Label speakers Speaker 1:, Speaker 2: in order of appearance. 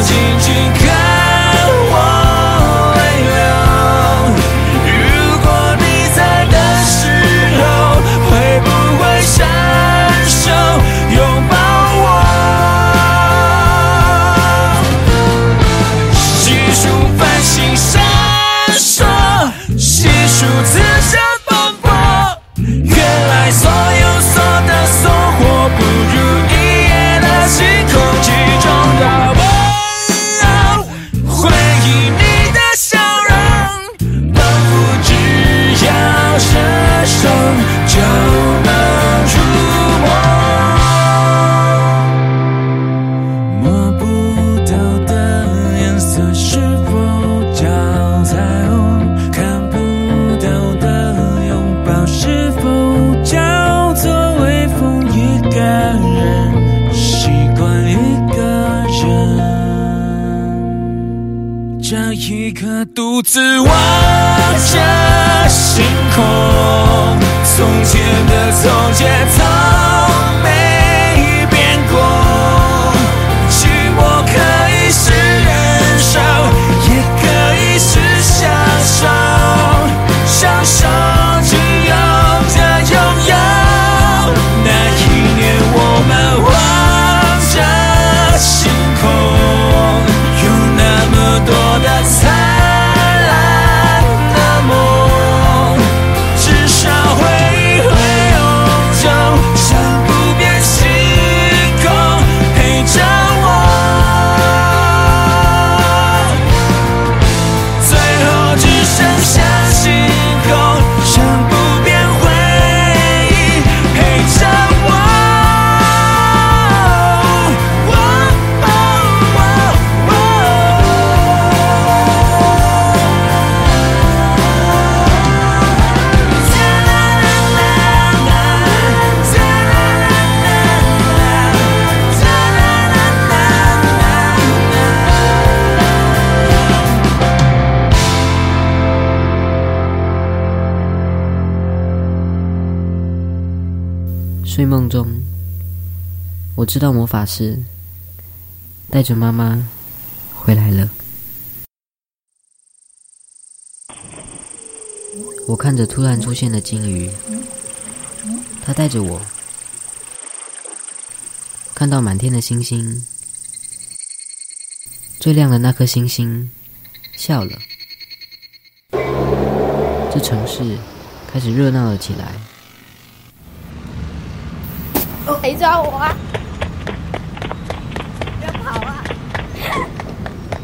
Speaker 1: じ可独自望着星空，从前的从前
Speaker 2: 睡梦中，我知道魔法师带着妈妈回来了。我看着突然出现的金鱼，它带着我看到满天的星星，最亮的那颗星星笑了。这城市开始热闹了起来。
Speaker 3: 谁抓我啊？